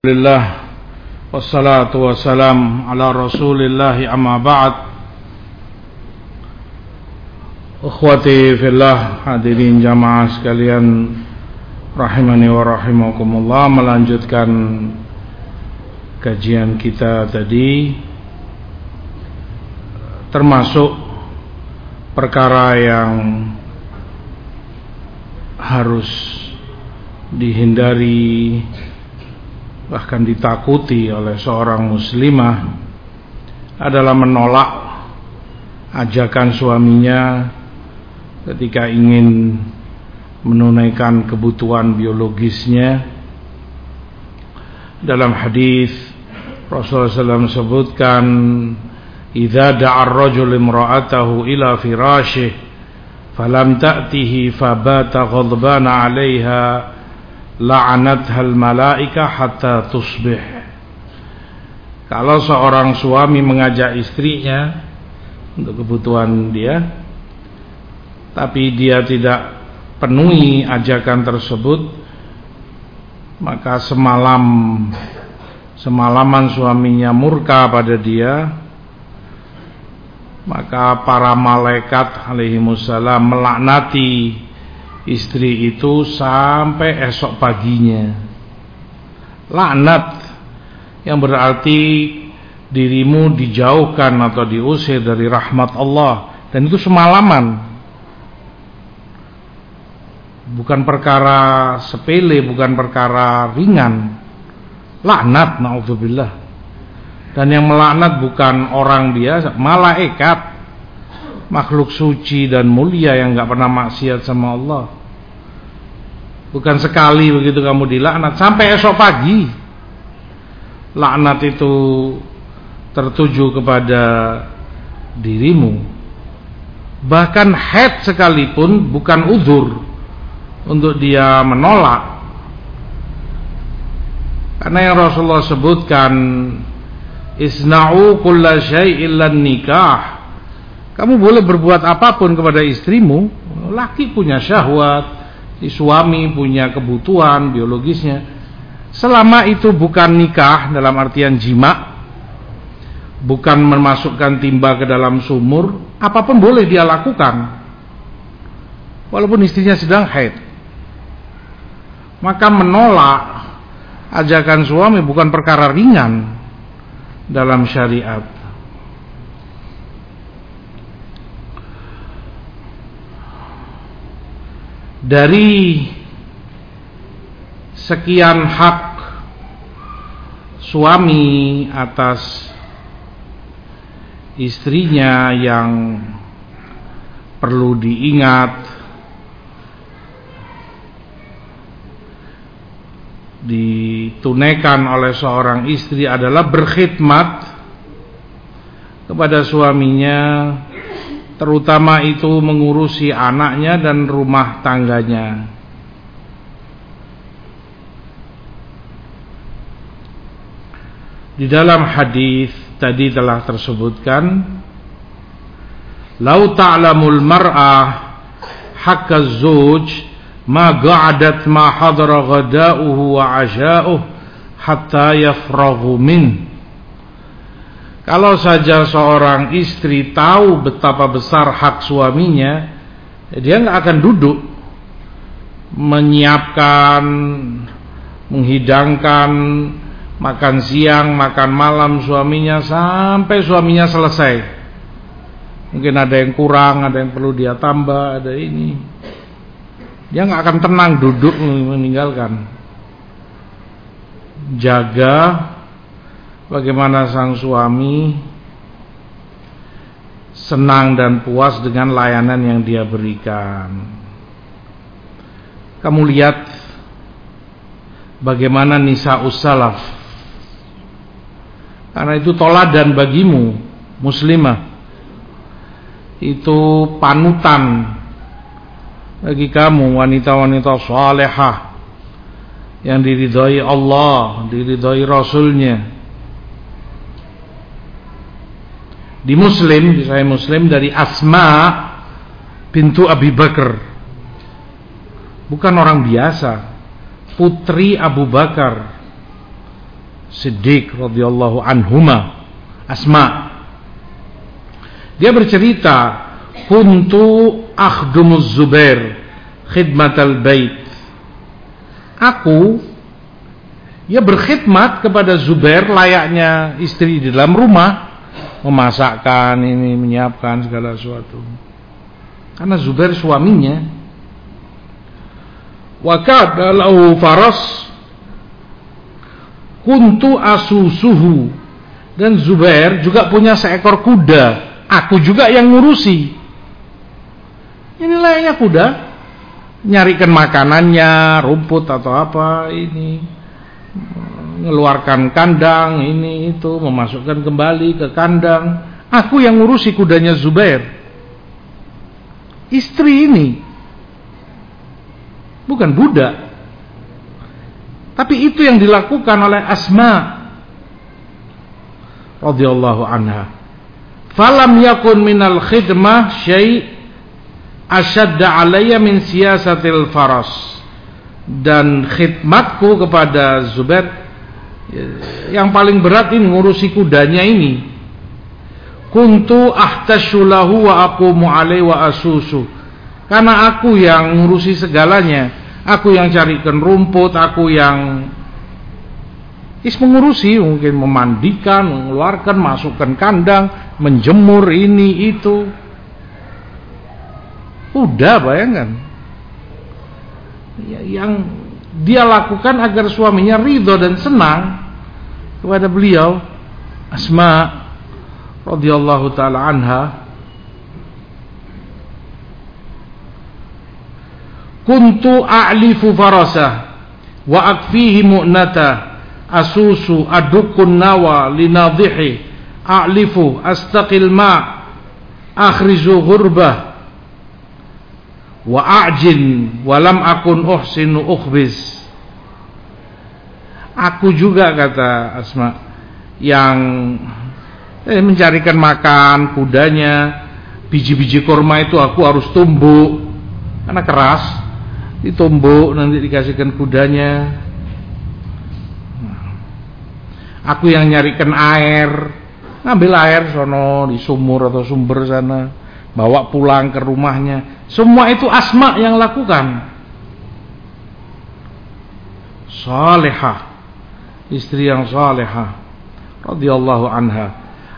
Alhamdulillah. Wassalatu wassalam ala rasulillahi amma ba'd. Ukhwati fillah hadirin jamaah sekalian Rahimani wa rahimakumullah Melanjutkan kajian kita tadi Termasuk perkara yang harus dihindari bahkan ditakuti oleh seorang muslimah adalah menolak ajakan suaminya ketika ingin menunaikan kebutuhan biologisnya. Dalam hadis Rasulullah SAW sebutkan idza da'a ar-rajul imra'atahu ila firashih falam ta'tihi fabata ghadbana 'alayha hal malaika hatta tusbih. Kalau seorang suami mengajak istrinya untuk kebutuhan dia tapi dia tidak penuhi ajakan tersebut maka semalam semalaman suaminya murka pada dia maka para malaikat alaihi melaknati istri itu sampai esok paginya. Laknat yang berarti dirimu dijauhkan atau diusir dari rahmat Allah. Dan itu semalaman. Bukan perkara sepele bukan perkara ringan. Laknat naudzubillah. Dan yang melaknat bukan orang biasa malaikat. Makhluk suci dan mulia yang nggak pernah maksiat sama Allah. Bukan sekali begitu kamu dilaknat sampai esok pagi. Laknat itu tertuju kepada dirimu. Bahkan head sekalipun bukan uzur untuk dia menolak. Karena yang Rasulullah sebutkan isna'u kulla syai'in nikah kamu boleh berbuat apa pun kepada istrimu. Laki punya syahwat, si suami punya kebutuhan biologisnya. Selama itu bukan nikah dalam artian jima, bukan memasukkan timba ke dalam sumur, apa pun boleh dia lakukan. Walaupun istrinya sedang haid. Maka menolak ajakan suami bukan perkara ringan dalam syariat. Dari sekian hak suami atas istrinya yang perlu diingat ditunaikan oleh seorang istri adalah berkhidmat kepada suaminya terutama itu mengurusi anaknya dan rumah tangganya. Di dalam hadis tadi telah tersebutkan Lau ta'lamul mar'ah hakka zuj ma ga'adat ma hadara ghada'uhu wa 'asha'uhu hatta yafraghu min kalau saja seorang istri tahu betapa besar hak suaminya, dia nggak akan duduk menyiapkan, menghidangkan makan siang, makan malam suaminya sampai suaminya selesai. Mungkin ada yang kurang, ada yang perlu dia tambah, ada ini. Dia nggak akan tenang duduk meninggalkan. Jaga bagaimana sang suami senang dan puas dengan layanan yang dia berikan. Kamu lihat bagaimana nisa usalaf. Karena itu toladan bagimu, muslimah. Itu panutan bagi kamu wanita-wanita salehah yang diridhoi Allah, diridhoi Rasulnya di Muslim, di Sahih Muslim dari Asma pintu Abi Bakar. Bukan orang biasa, putri Abu Bakar Siddiq radhiyallahu anhuma. Asma. Dia bercerita kuntu akhdumuz Zubair khidmatal bait aku ya berkhidmat kepada Zubair layaknya istri di dalam rumah memasakkan ini menyiapkan segala sesuatu. Karena Zubair suaminya. Wakad lahu faras. Kuntu asusuhu. Dan Zubair juga punya seekor kuda. Aku juga yang ngurusi. Ini layaknya kuda. Nyarikan makanannya rumput atau apa ini mengeluarkan kandang ini itu memasukkan kembali ke kandang. Aku yang ngurusi kudanya Zubair. Istri ini. Bukan budak. Tapi itu yang dilakukan oleh Asma radhiyallahu anha. Falam yakun minal khidmah syai' ashadda alayya min siyasatil faras. Dan khidmatku kepada Zubair yang paling berat ini ngurusi kudanya ini. Kuntu ahtashulahu wa aqumu alai wa asusu. Karena aku yang ngurusi segalanya. Aku yang carikan rumput aku yang is mengurusi mungkin memandikan mengeluarkan masukkan kandang menjemur ini itu. Udah bayangkan. Ya, yang dia lakukan agar suaminya ridho dan senang kepada beliau Asma radhiyallahu taala anha. Kuntu a'lifu farasah wa akfihi mu'nata asusu adukun nawa linadhihi a'lifu astaqil ma akhrizu ghurbah wa a'jin walam akun uhsinu ukhbiz aku juga kata Asma yang eh, mencarikan makan kudanya biji-biji kurma itu aku harus tumbuk. Karena keras ditumbuk nanti dikasihkan kudanya. Aku yang nyarikan air ngambil air sono di sumur atau sumber sana bawa pulang ke rumahnya. Semua itu Asma yang lakukan. Salihah. Istri yang salihah. Radhiyallahu anha.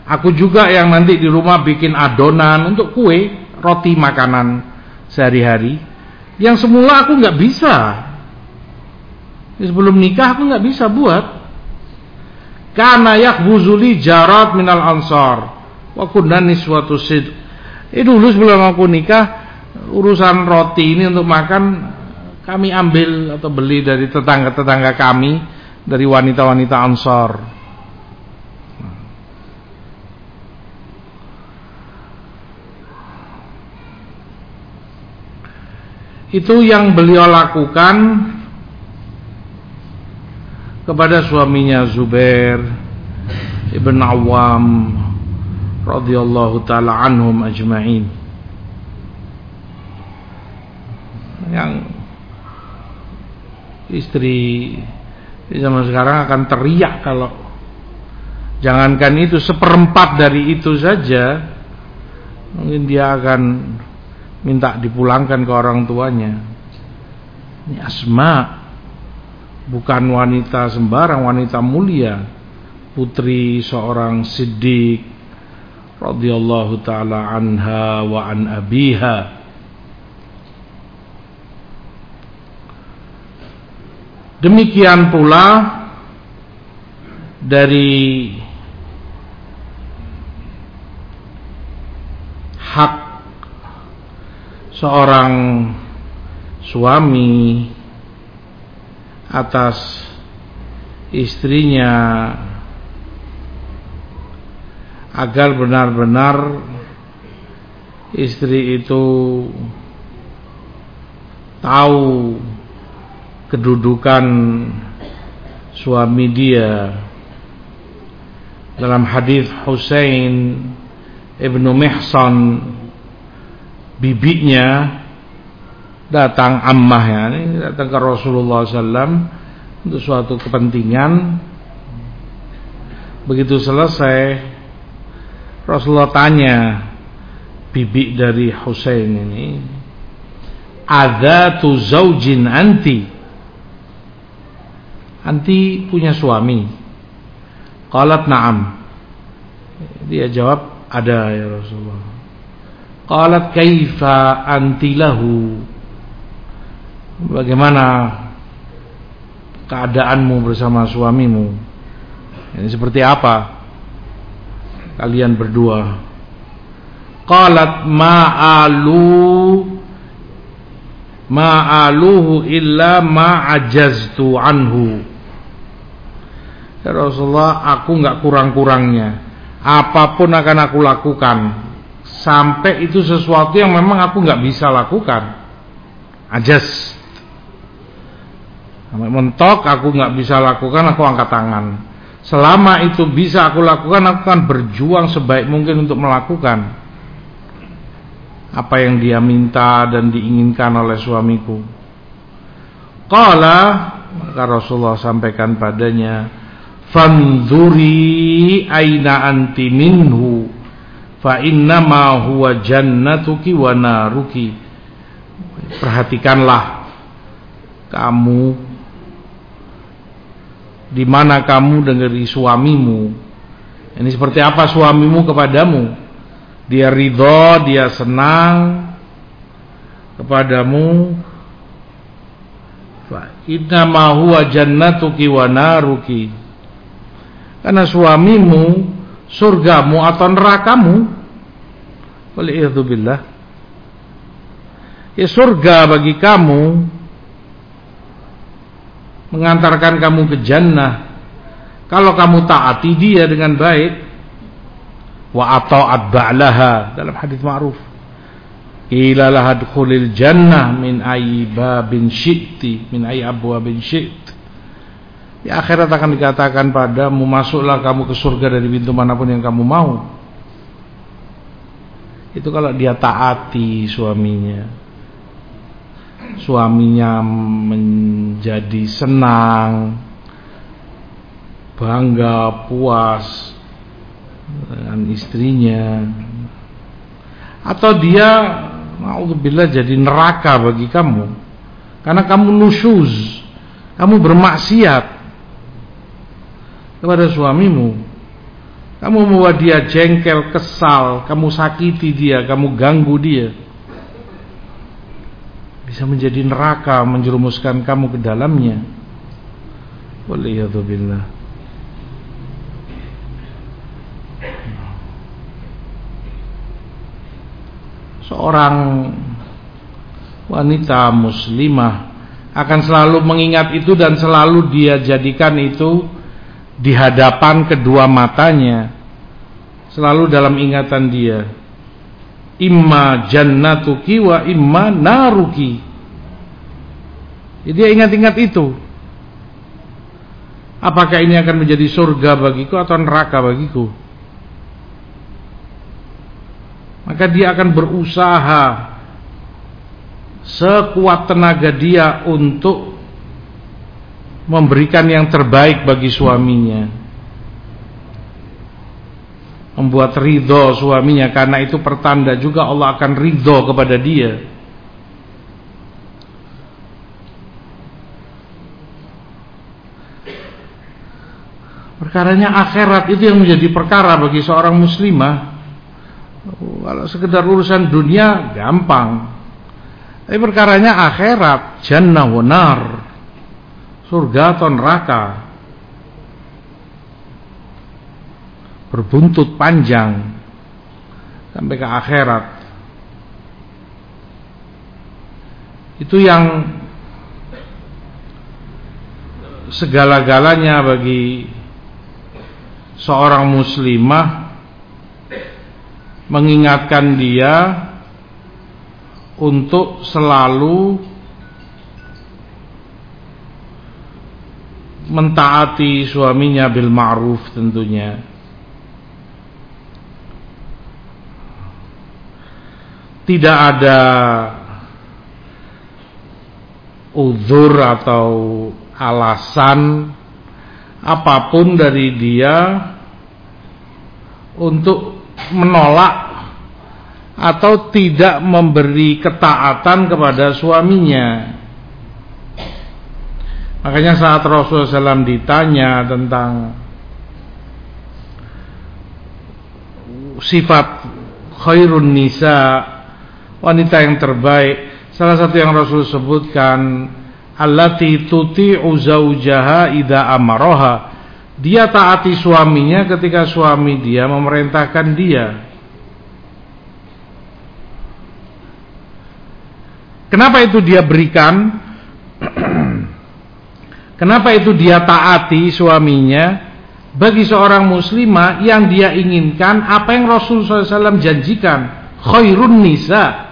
Aku juga yang nanti di rumah bikin adonan untuk kue, roti makanan sehari-hari. Yang semula aku nggak bisa. Sebelum nikah aku nggak bisa buat. Karena yakbuzuli jarat minal ansar. Wa kunna niswatu sidq ini dulu sebelum aku nikah urusan roti ini untuk makan kami ambil atau beli dari tetangga-tetangga kami dari wanita-wanita Ansor. Itu yang beliau lakukan kepada suaminya Zubair Ibn Awam radhiyallahu taala anhum ajma'in. Yang istri zaman sekarang akan teriak kalau jangankan itu seperempat dari itu saja mungkin dia akan minta dipulangkan ke orang tuanya. Ini Asma bukan wanita sembarang wanita mulia putri seorang siddiq radhiyallahu taala anha wa an abiha. Demikian pula dari hak seorang suami atas istrinya agar benar-benar istri itu tahu kedudukan suami dia. Dalam hadis Husain ibnu Mihsan bibinya datang ammah ya datang ke Rasulullah SAW untuk suatu kepentingan. Begitu selesai Rasulullah tanya bibi dari Husain ini ada tu zaujin anti? Anti punya suami. Qalat na'am. Dia jawab ada ya Rasulullah. Qalat kaifa anti lahu? Bagaimana keadaanmu bersama suamimu? Ini seperti apa kalian berdua. Qalat ma'alu ma'aluhu illa ma'ajaztu anhu. Ya Rasulullah aku nggak kurang-kurangnya. Apa pun akan aku lakukan sampai itu sesuatu yang memang aku nggak bisa lakukan. Ajaz. Sampai mentok aku nggak bisa lakukan aku angkat tangan selama itu bisa aku lakukan aku akan berjuang sebaik mungkin untuk melakukan apa yang dia minta dan diinginkan oleh suamiku. Qala maka Rasulullah sampaikan padanya, "Fanzuri aina anti minhu fa inna ma huwa jannatuki wa naruki." Perhatikanlah kamu di mana kamu dari suamimu. Ini seperti apa suamimu kepadamu? dia ridho, dia senang kepadamu. Inna ma huwa jannatuki karena suamimu surgamu atau nerakamu. Waliyadzubillah ya surga bagi kamu mengantarkan kamu ke jannah. Kalau kamu taati dia dengan baik wa ata'at ba'laha dalam hadis ma'ruf ila laha dukhulil jannah min ayyi babin syi'ti min ayyi abwabin syi't di akhirat akan dikatakan padamu masuklah kamu ke surga dari pintu mana pun yang kamu mau. Itu kalau dia taati suaminya suaminya menjadi senang bangga puas dengan istrinya. Atau dia naudzubillah jadi neraka bagi kamu. Karena kamu nusyuz kamu bermaksiat kepada suamimu. Kamu membuat dia jengkel, kesal kamu sakiti dia, kamu ganggu dia bisa menjadi neraka menjerumuskan kamu ke dalamnya. Waliyadzubillah. Seorang wanita muslimah akan selalu mengingat itu dan selalu dia jadikan itu di hadapan kedua matanya. Selalu dalam ingatan dia imma jannatuki wa imma naruki. Jadi ingat-ingat itu. Apakah ini akan menjadi surga bagiku atau neraka bagiku? Maka dia akan berusaha sekuat tenaga dia untuk memberikan yang terbaik bagi suaminya membuat ridho suaminya karena itu pertanda juga Allah akan ridho kepada dia perkaranya akhirat itu yang menjadi perkara bagi seorang muslimah kalau sekedar urusan dunia gampang. Tapi perkaranya akhirat, jannah wanar. Surga atau neraka. Berbuntut panjang sampai ke akhirat. Itu yang segala-galanya bagi seorang muslimah mengingatkan dia untuk selalu mentaati suaminya bil ma'ruf tentunya tidak ada uzur atau alasan apa pun dari dia untuk menolak atau tidak memberi ketaatan kepada suaminya. Makanya saat Rasulullah SAW ditanya tentang sifat khairun nisa wanita yang terbaik, salah satu yang Rasul sebutkan allati tuti'u zaujaha idza amaraha. Dia taati suaminya ketika suami dia memerintahkan dia. Kenapa itu dia berikan? Kenapa itu dia taati suaminya? Bagi seorang muslimah yang dia inginkan apa yang Rasul SAW janjikan, khairun nisa,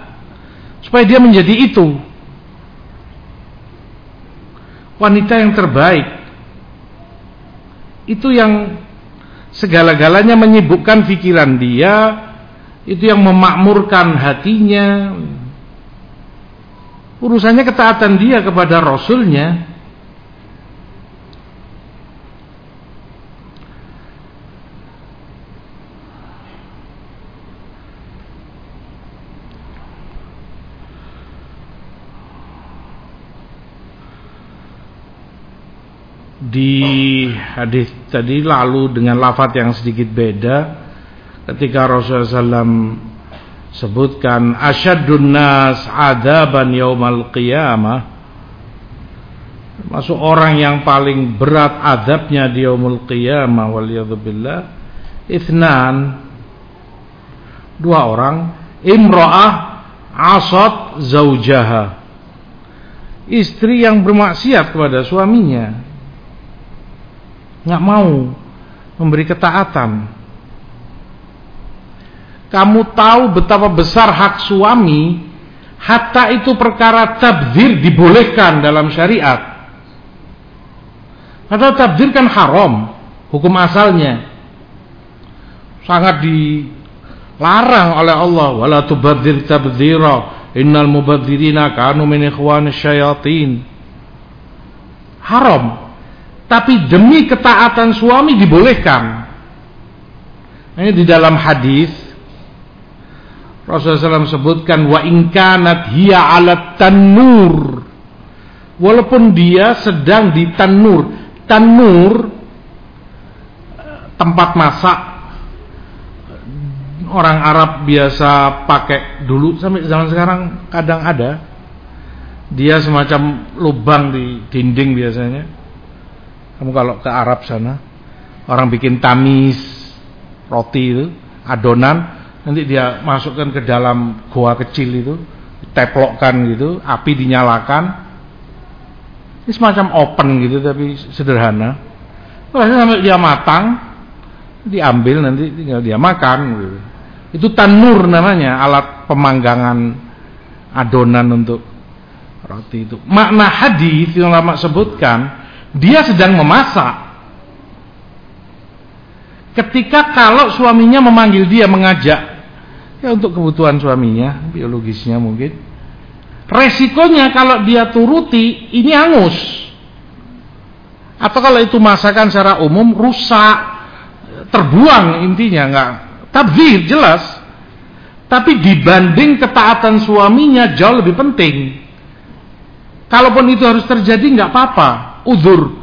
supaya dia menjadi itu, wanita yang terbaik. Itu yang segala-galanya menyibukkan pikiran dia, itu yang memakmurkan hatinya, urusannya ketaatan dia kepada Rasulnya di hadis tadi lalu dengan lafaz yang sedikit beda ketika Rasulullah SAW sebutkan asyadun nas adaban yaumal qiyamah masuk orang yang paling berat adabnya di yaumul qiyamah waliyadzubillah ithnan dua orang imra'ah asad zaujaha istri yang bermaksiat kepada suaminya nggak mau memberi ketaatan kamu tahu betapa besar hak suami, hatta itu perkara tabdir dibolehkan dalam syariat. Padahal tabdir kan haram, hukum asalnya. Sangat dilarang oleh Allah, wala tubadzir tabdzira, innal mubadzirina kanu min. Haram. Tapi demi ketaatan suami dibolehkan. Ini di dalam hadis Rasulullah SAW sebutkan wa ingkanat hiya alat tanur. Walaupun dia sedang di tanur tanur tempat masak orang Arab biasa pakai dulu sampai zaman sekarang kadang ada. Dia semacam lubang di dinding biasanya kamu kalau ke Arab sana orang bikin tamis roti itu adonan nanti dia masukkan ke dalam goa kecil itu teplokkan gitu api dinyalakan. Ini semacam open gitu tapi sederhana. Sampai dia matang diambil nanti tinggal dia makan gitu. itu tanur namanya alat pemanggangan adonan untuk roti itu. Makna hadis yang lama sebutkan dia sedang memasak. Ketika kalau suaminya memanggil dia mengajak ya untuk kebutuhan suaminya biologisnya mungkin. Resikonya kalau dia turuti ini hangus. Atau kalau itu masakan secara umum rusak terbuang intinya nggak. Tabzir jelas. Tapi dibanding ketaatan suaminya jauh lebih penting. Kalaupun itu harus terjadi nggak apa-apa udur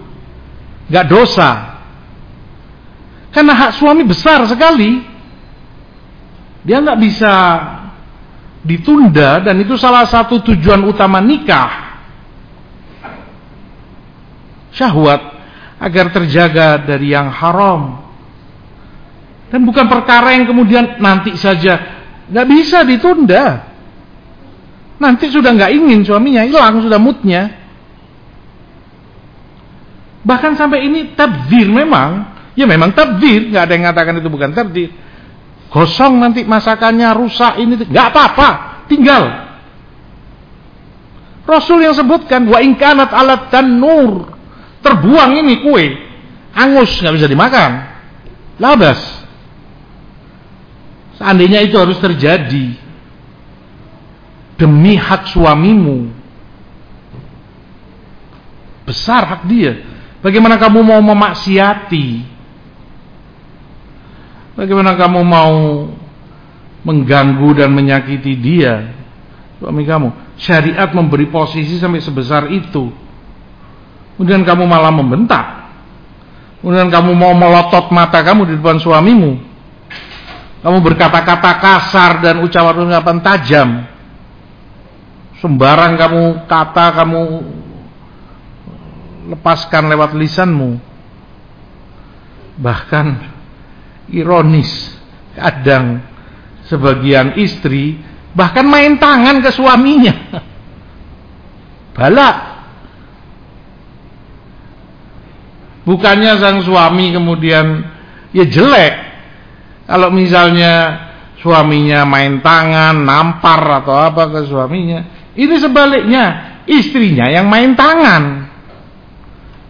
nggak dosa karena hak suami besar sekali dia nggak bisa ditunda dan itu salah satu tujuan utama nikah. Syahwat agar terjaga dari yang haram. Dan bukan perkara yang kemudian nanti saja nggak bisa ditunda. Nanti sudah nggak ingin suaminya hilang sudah moodnya. Bahkan sampai ini tabdir memang, ya memang tabdir, nggak ada yang mengatakan itu bukan tabdir gosong nanti masakannya rusak ini nggak apa-apa. Tinggal. Rasul yang sebutkan wa ingkanat alat dan nur terbuang ini kue. Angus nggak bisa dimakan. Labas. Seandainya itu harus terjadi demi hak suamimu. Besar hak dia bagaimana kamu mau memaksiati Bagaimana kamu mau mengganggu dan menyakiti dia? Suami kamu. Syariat memberi posisi sampai sebesar itu. Kemudian kamu malah membentak. Kemudian kamu mau melotot mata kamu di depan suamimu. Kamu berkata-kata kasar dan ucapan-ucapan tajam. Sembarang kamu kata kamu lepaskan lewat lisanmu. Bahkan ironis kadang sebagian istri bahkan main tangan ke suaminya. Balak. Bukannya sang suami kemudian ya jelek kalau misalnya suaminya main tangan, nampar atau apa ke suaminya, ini sebaliknya istrinya yang main tangan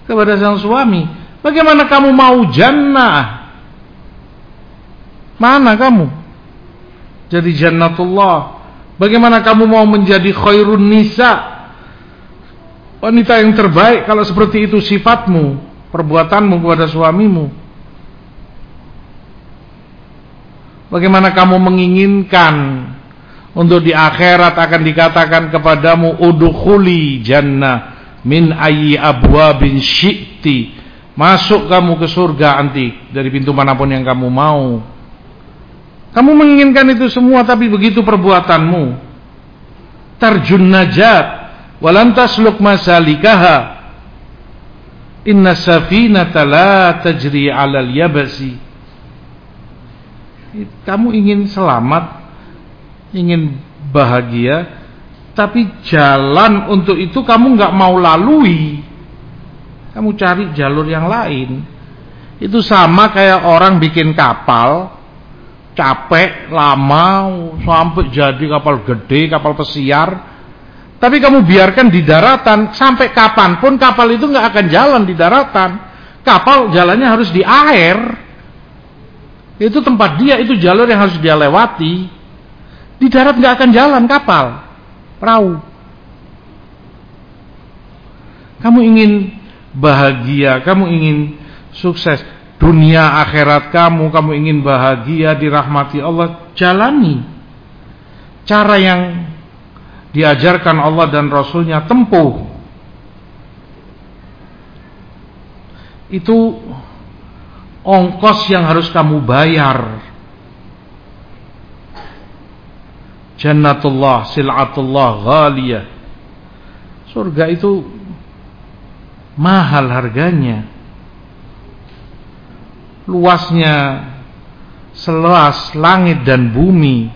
kepada sang suami. Bagaimana kamu mau jannah? Mana kamu? Jadi jannatullah. Bagaimana kamu mau menjadi khairun nisa? Wanita yang terbaik kalau seperti itu sifatmu, perbuatanmu kepada suamimu. Bagaimana kamu menginginkan untuk di akhirat akan dikatakan kepadamu udkhuli jannah min ayyi abwabin syi'ti. Masuk kamu ke surga anti dari pintu mana pun yang kamu mau. Kamu menginginkan itu semua tapi begitu perbuatanmu. Tarjun najat walam tasluk masalikaha. Inna safinata la tajri 'alal yabasi kamu ingin selamat, ingin bahagia, tapi jalan untuk itu kamu nggak mau lalui. Kamu cari jalur yang lain. Itu sama kayak orang bikin kapal, capek, lama, sampai jadi kapal gede, kapal pesiar. Tapi kamu biarkan di daratan, sampai kapan pun kapal itu nggak akan jalan di daratan. Kapal jalannya harus di air. Itu tempat dia, itu jalur yang harus dia lewati. Di darat nggak akan jalan kapal, perahu. Kamu ingin bahagia, kamu ingin sukses, dunia akhirat kamu, kamu ingin bahagia dirahmati Allah, jalani cara yang diajarkan Allah dan Rasulnya tempuh. Itu ongkos yang harus kamu bayar. Jannatullah, sil'atullah, ghaliyah. Surga itu mahal harganya. Luasnya seluas langit dan bumi.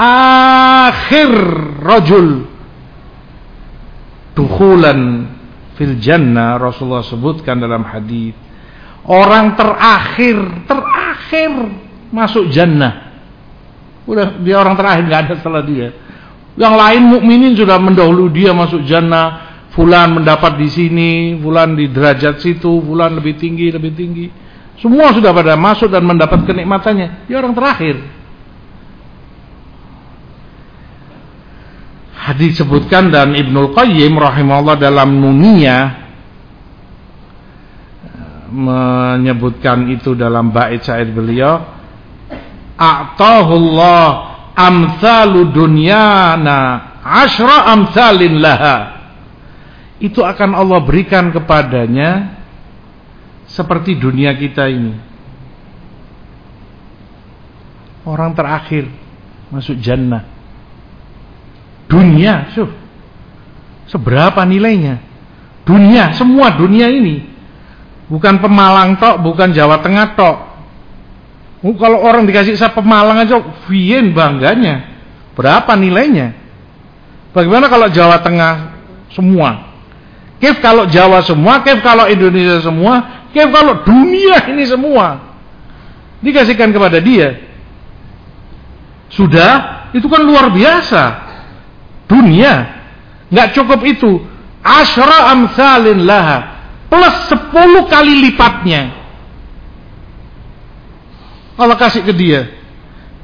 Akhir rajul dukhulan fil jannah Rasulullah sebutkan dalam hadis Orang terakhir, terakhir masuk jannah. Udah dia orang terakhir nggak ada setelah dia. Yang lain mukminin sudah mendahului dia masuk jannah. Fulan mendapat di sini, fulan di derajat situ, fulan lebih tinggi, lebih tinggi. Semua sudah pada masuk dan mendapat kenikmatannya. Dia orang terakhir. Hadis sebutkan dan Ibnul Qayyim rahimahullah dalam Nuniyah menyebutkan itu dalam bait syair beliau a'tahullah amsalu dunyana asyra amsalin laha. Itu akan Allah berikan kepadanya seperti dunia kita ini. Orang terakhir masuk jannah. Dunia suh seberapa nilainya? Dunia semua dunia ini. Bukan Pemalang tok, bukan Jawa Tengah tok. Oh, kalau orang dikasih saya Pemalang aja, vien bangganya. Berapa nilainya? Bagaimana kalau Jawa Tengah semua? Kif kalau Jawa semua, kif kalau Indonesia semua, kif kalau dunia ini semua. Dikasihkan kepada dia. Sudah, itu kan luar biasa. Dunia. Nggak cukup itu. Asyra amsalin laha plus 10 kali lipatnya. Allah kasih ke dia.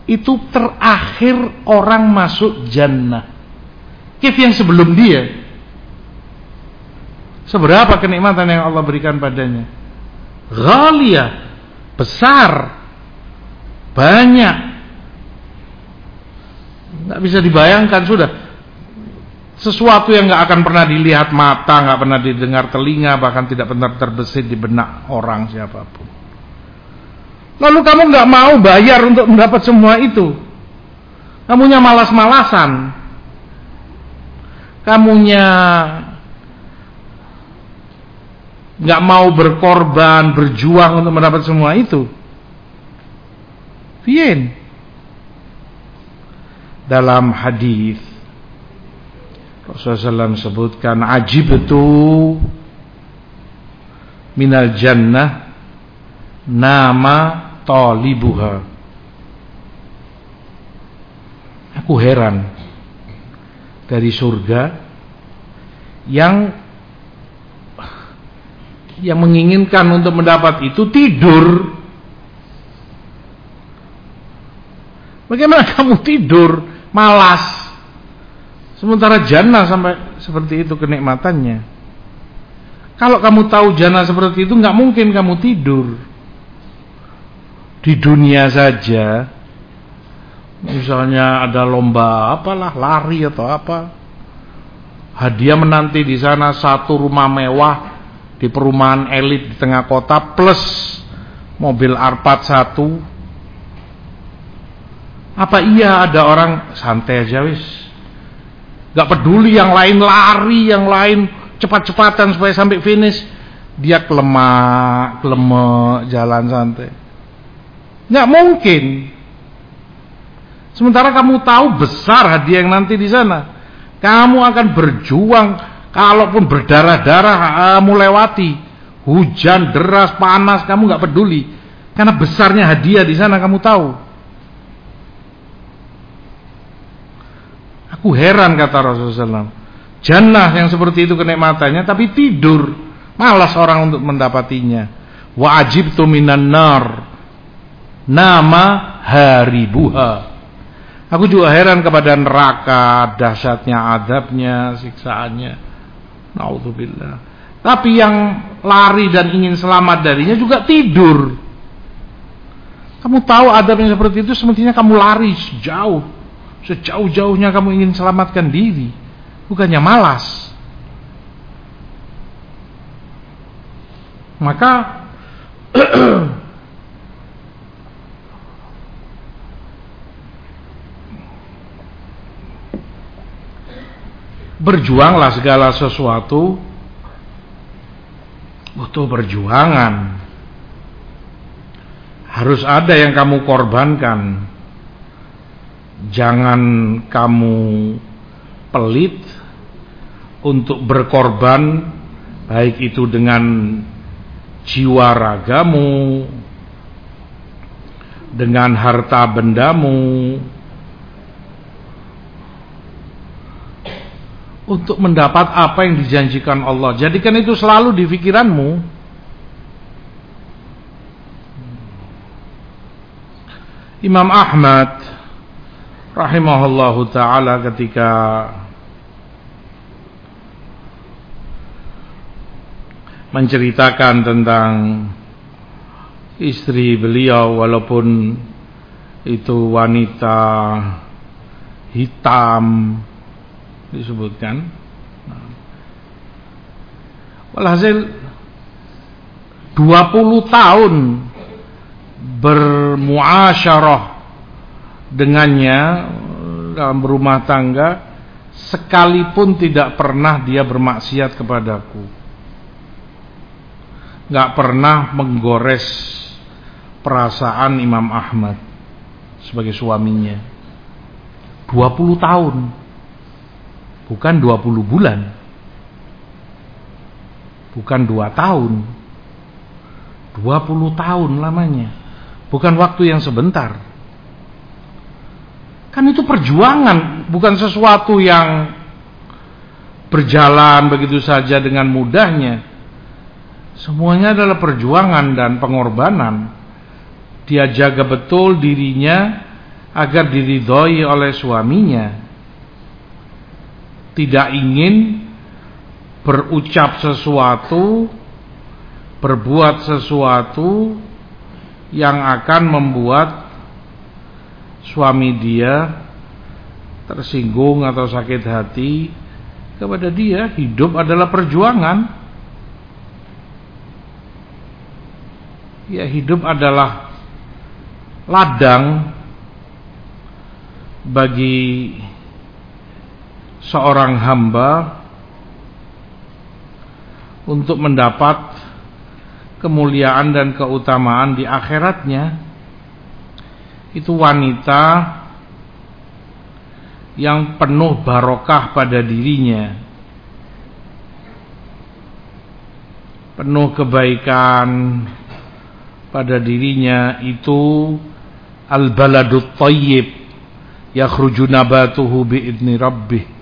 Itu terakhir orang masuk jannah. Kif yang sebelum dia. Seberapa kenikmatan yang Allah berikan padanya? Ghalia, besar. Banyak. Nggak bisa dibayangkan sudah. Sesuatu yang nggak akan pernah dilihat mata, nggak pernah didengar telinga, bahkan tidak pernah terbesit di benak orang siapa pun. Lalu kamu nggak mau bayar untuk mendapat semua itu. Kamunya malas-malasan. Kamunya nggak mau berkorban, berjuang untuk mendapat semua itu. Bien. Dalam hadis Rasulullah SAW sebutkan ajib itu minal jannah nama talibuha. Aku heran dari surga yang yang menginginkan untuk mendapat itu tidur. Bagaimana kamu tidur, malas. Sementara jannah sampai seperti itu kenikmatannya. Kalau kamu tahu jannah seperti itu nggak mungkin kamu tidur. Di dunia saja misalnya ada lomba apalah lari atau apa hadiah menanti di sana satu rumah mewah di perumahan elit di tengah kota plus mobil Arpat satu. Apa iya ada orang santai aja wis. Gak peduli yang lain lari yang lain cepat-cepatan supaya sampai finish. Dia kelemak kelemak jalan santai nggak mungkin sementara kamu tahu besar hadiah yang nanti di sana kamu akan berjuang Kalaupun berdarah-darah kamu lewati, hujan deras, panas, kamu nggak peduli. Karena besarnya hadiah di sana kamu tahu. Aku heran kata Rasulullah. Jannah yang seperti itu kenikmatannya tapi tidur. Malas orang untuk mendapatinya. Wa ajibtu minan nar. Nama haribuha. Aku juga heran kepada neraka, dahsyatnya adabnya, siksaannya. Naudzubillah. Tapi yang lari dan ingin selamat darinya juga tidur. Kamu tahu adab yang seperti itu semestinya kamu lari sejauh. Sejauh-jauhnya kamu ingin selamatkan diri. Bukannya malas. Maka berjuanglah segala sesuatu. Butuh perjuangan. Harus ada yang kamu korbankan. Jangan kamu pelit untuk berkorban baik itu dengan jiwa ragamu dengan harta bendamu untuk mendapat apa yang dijanjikan Allah. Jadikan itu selalu di pikiranmu. Imam Ahmad rahimahullahu taala ketika menceritakan tentang istri beliau walaupun itu wanita hitam disebutkan. Walhasil 20 tahun bermuasyarah dengannya dalam berumah tangga sekalipun tidak pernah dia bermaksiat kepadaku. Gak pernah menggores perasaan Imam Ahmad sebagai suaminya. 20 tahun bukan 20 bulan. Bukan 2 tahun. 20 tahun lamanya. Bukan waktu yang sebentar. Kan itu perjuangan bukan sesuatu yang berjalan begitu saja dengan mudahnya. Semuanya adalah perjuangan dan pengorbanan. Dia jaga betul dirinya agar diridhoi oleh suaminya tidak ingin berucap sesuatu, berbuat sesuatu yang akan membuat suami dia tersinggung atau sakit hati kepada dia. Hidup adalah perjuangan. Ya hidup adalah ladang bagi seorang hamba untuk mendapat kemuliaan dan keutamaan di akhiratnya itu wanita yang penuh barokah pada dirinya. Penuh kebaikan pada dirinya itu al-baladut tayyib yakhruju nabatuhu biidni rabbih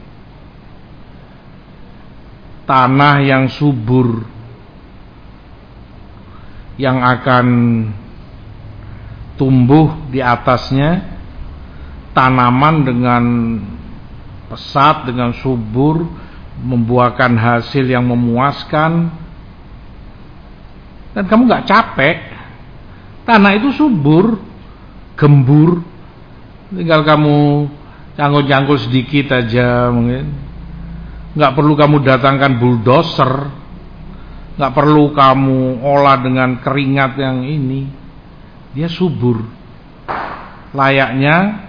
tanah yang subur yang akan tumbuh di atasnya tanaman dengan pesat dengan subur membuahkan hasil yang memuaskan. Dan kamu nggak capek. Tanah itu subur gembur. Tinggal kamu cangkul-cangkul sedikit aja mungkin nggak perlu kamu datangkan bulldozer. Nggak perlu kamu olah dengan keringat yang ini. Dia subur. Layaknya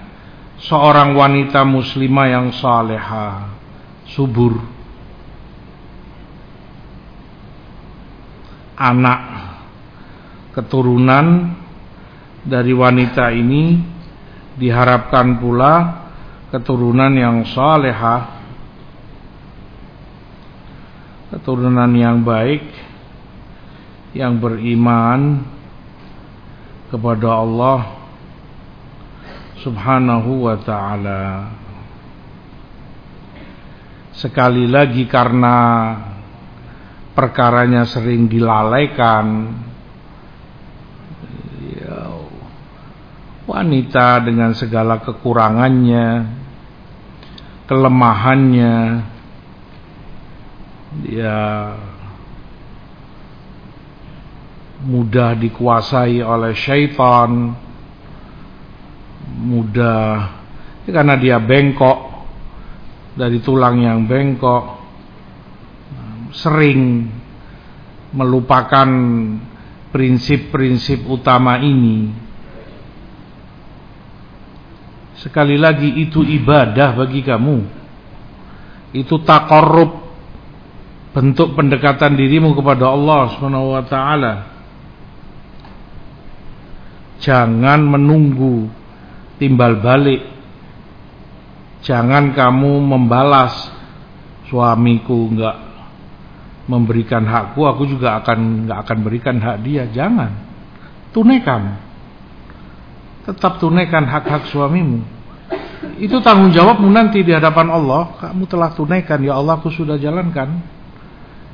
seorang wanita muslimah yang saleha subur. Anak keturunan dari wanita ini diharapkan pula keturunan yang salehah keturunan yang baik yang beriman kepada Allah Subhanahu wa taala. Sekali lagi karena perkaranya sering dilalaikan wanita dengan segala kekurangannya, kelemahannya, dia mudah dikuasai oleh syaitan, mudah ya karena dia bengkok dari tulang yang bengkok, sering melupakan prinsip-prinsip utama ini Sekali lagi itu ibadah bagi kamu. Itu takarrub bentuk pendekatan dirimu kepada Allah Subhanahu wa taala. Jangan menunggu timbal balik. Jangan kamu membalas suamiku enggak memberikan hakku, aku juga akan enggak akan berikan hak dia. Jangan. Tunaikan. Tetap tunaikan hak-hak suamimu itu tanggung jawabmu nanti di hadapan Allah kamu telah tunaikan ya Allah aku sudah jalankan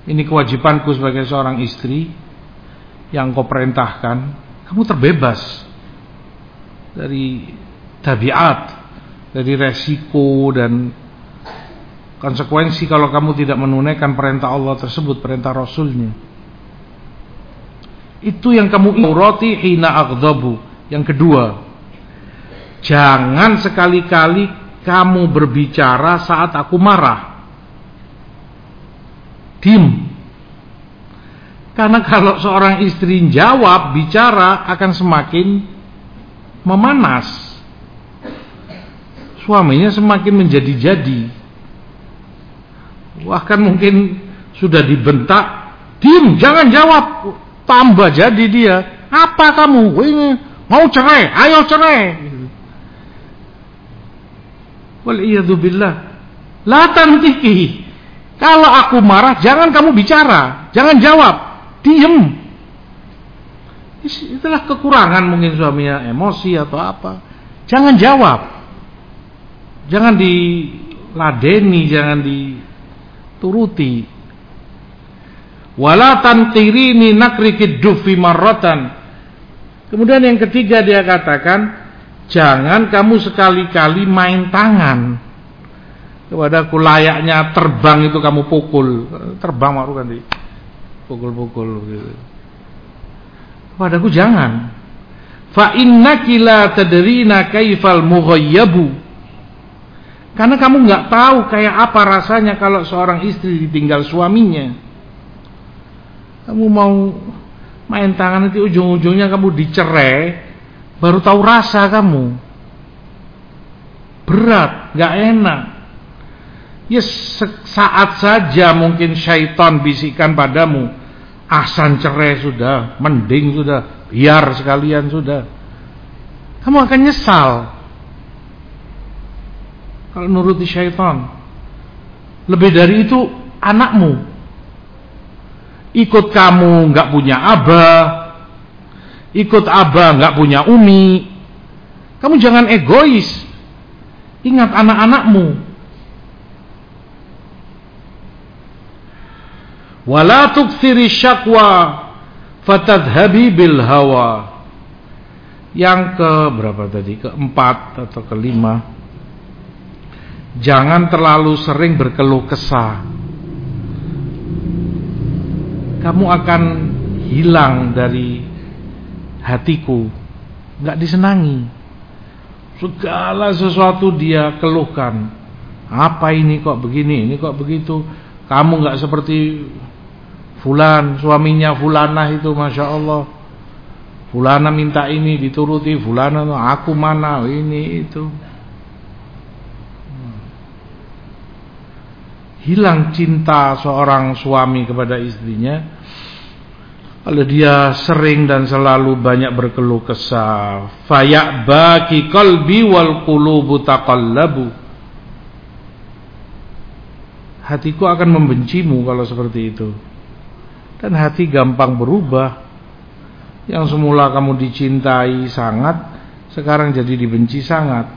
ini kewajibanku sebagai seorang istri yang kau perintahkan kamu terbebas dari tabiat dari resiko dan konsekuensi kalau kamu tidak menunaikan perintah Allah tersebut perintah Rasulnya itu yang kamu roti hina aghdabu yang kedua Jangan sekali-kali kamu berbicara saat aku marah. Dim. Karena kalau seorang istri jawab, bicara akan semakin memanas. Suaminya semakin menjadi-jadi. Bahkan mungkin sudah dibentak, dim, jangan jawab. Tambah jadi dia. Apa kamu? Mau cerai? Ayo cerai. Waliyadzubillah. La tantiki. Kalau aku marah, jangan kamu bicara, jangan jawab, diem. Itulah kekurangan mungkin suaminya emosi atau apa. Jangan jawab. Jangan diladeni, jangan dituruti. Wala tantirini nakrikid dufi marratan. Kemudian yang ketiga dia katakan, Jangan kamu sekali-kali main tangan kepada layaknya terbang itu kamu pukul. Terbang maru kan di pukul-pukul gitu. Padaku jangan. fa innaki la tadrina kaifal mughayyabu karena kamu nggak tahu kayak apa rasanya kalau seorang istri ditinggal suaminya kamu mau main tangan nanti ujung-ujungnya kamu dicerai baru tahu rasa kamu berat nggak enak ya saat saja mungkin syaitan bisikan padamu asan cerai sudah mending sudah biar sekalian sudah. Kamu akan nyesal kalau nuruti syaitan. Lebih dari itu anakmu. Ikut kamu nggak punya abah ikut abah nggak punya umi. Kamu jangan egois. Ingat anak-anakmu wala tukthiri syakwa fatadhabi bil hawa. Yang ke berapa tadi? Keempat atau kelima? Jangan terlalu sering berkeluh kesah. Kamu akan hilang dari hatiku. Nggak disenangi. Segala sesuatu dia keluhkan. Apa ini kok begini? Ini kok begitu? Kamu nggak seperti fulan suaminya fulanah itu masya Allah. Fulana minta ini dituruti fulana aku mana ini itu. Hilang cinta seorang suami kepada istrinya kalau dia sering dan selalu banyak berkeluh kesah. Baki qalbi wal qulubu taqallabu. Hatiku akan membencimu kalau seperti itu dan hati gampang berubah. Yang semula kamu dicintai sangat sekarang jadi dibenci sangat.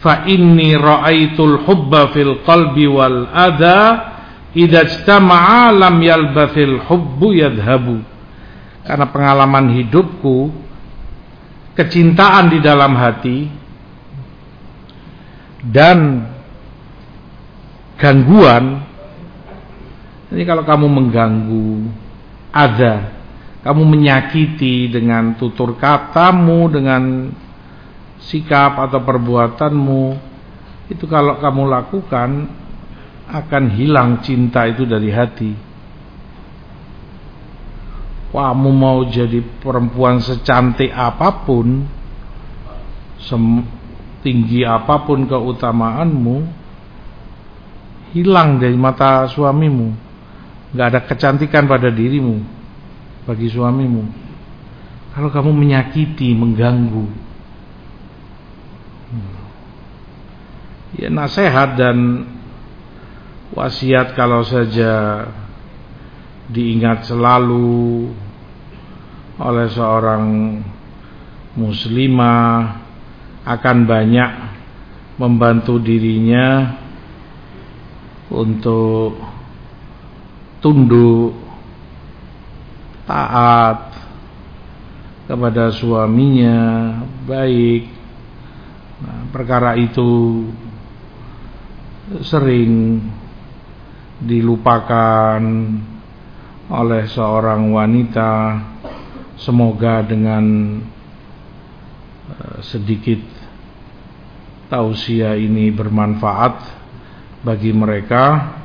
Fa inni ra'aitul hubba fil qalbi wal adha idza ijtama'a lam yalbathil hubbu yadhhabu. Karena pengalaman hidupku kecintaan di dalam hati dan gangguan ini kalau kamu mengganggu ada kamu menyakiti dengan tutur katamu dengan sikap atau perbuatanmu itu kalau kamu lakukan akan hilang cinta itu dari hati. Kamu mau jadi perempuan secantik apa pun, tinggi apa pun keutamaanmu, hilang dari mata suamimu. Gak ada kecantikan pada dirimu bagi suamimu. Kalau kamu menyakiti, mengganggu, ya nasihat dan wasiat kalau saja diingat selalu oleh seorang muslimah akan banyak membantu dirinya untuk tunduk taat kepada suaminya baik. Nah, perkara itu sering dilupakan oleh seorang wanita. Semoga dengan eh, sedikit tausiah ini bermanfaat bagi mereka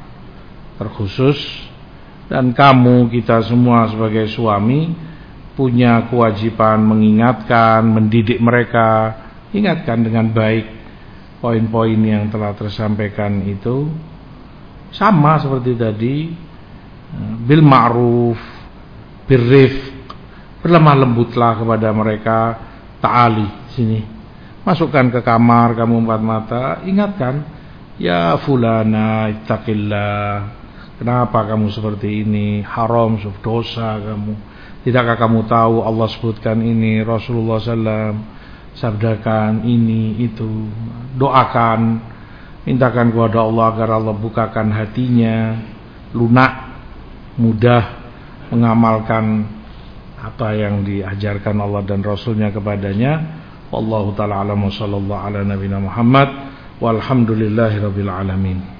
terkhusus dan kamu kita semua sebagai suami punya kewajiban mengingatkan mendidik mereka ingatkan dengan baik poin-poin yang telah tersampaikan itu. Sama seperti tadi bil ma'ruf birrif berlemah lembutlah kepada mereka ta'ali sini. Masukkan ke kamar kamu empat mata ingatkan ya fulana ittaqillah kenapa kamu seperti ini? Haram dosa kamu. Tidakkah kamu tahu Allah sebutkan ini Rasulullah sallallahu sabdakan ini itu? Doakan mintakan kepada Allah agar Allah bukakan hatinya lunak mudah mengamalkan apa yang diajarkan Allah dan Rasulnya kepadanya. Wallahu ta'ala alam wa sallallahu ala nabina Muhammad. Walhamdulillahi rabbil alamin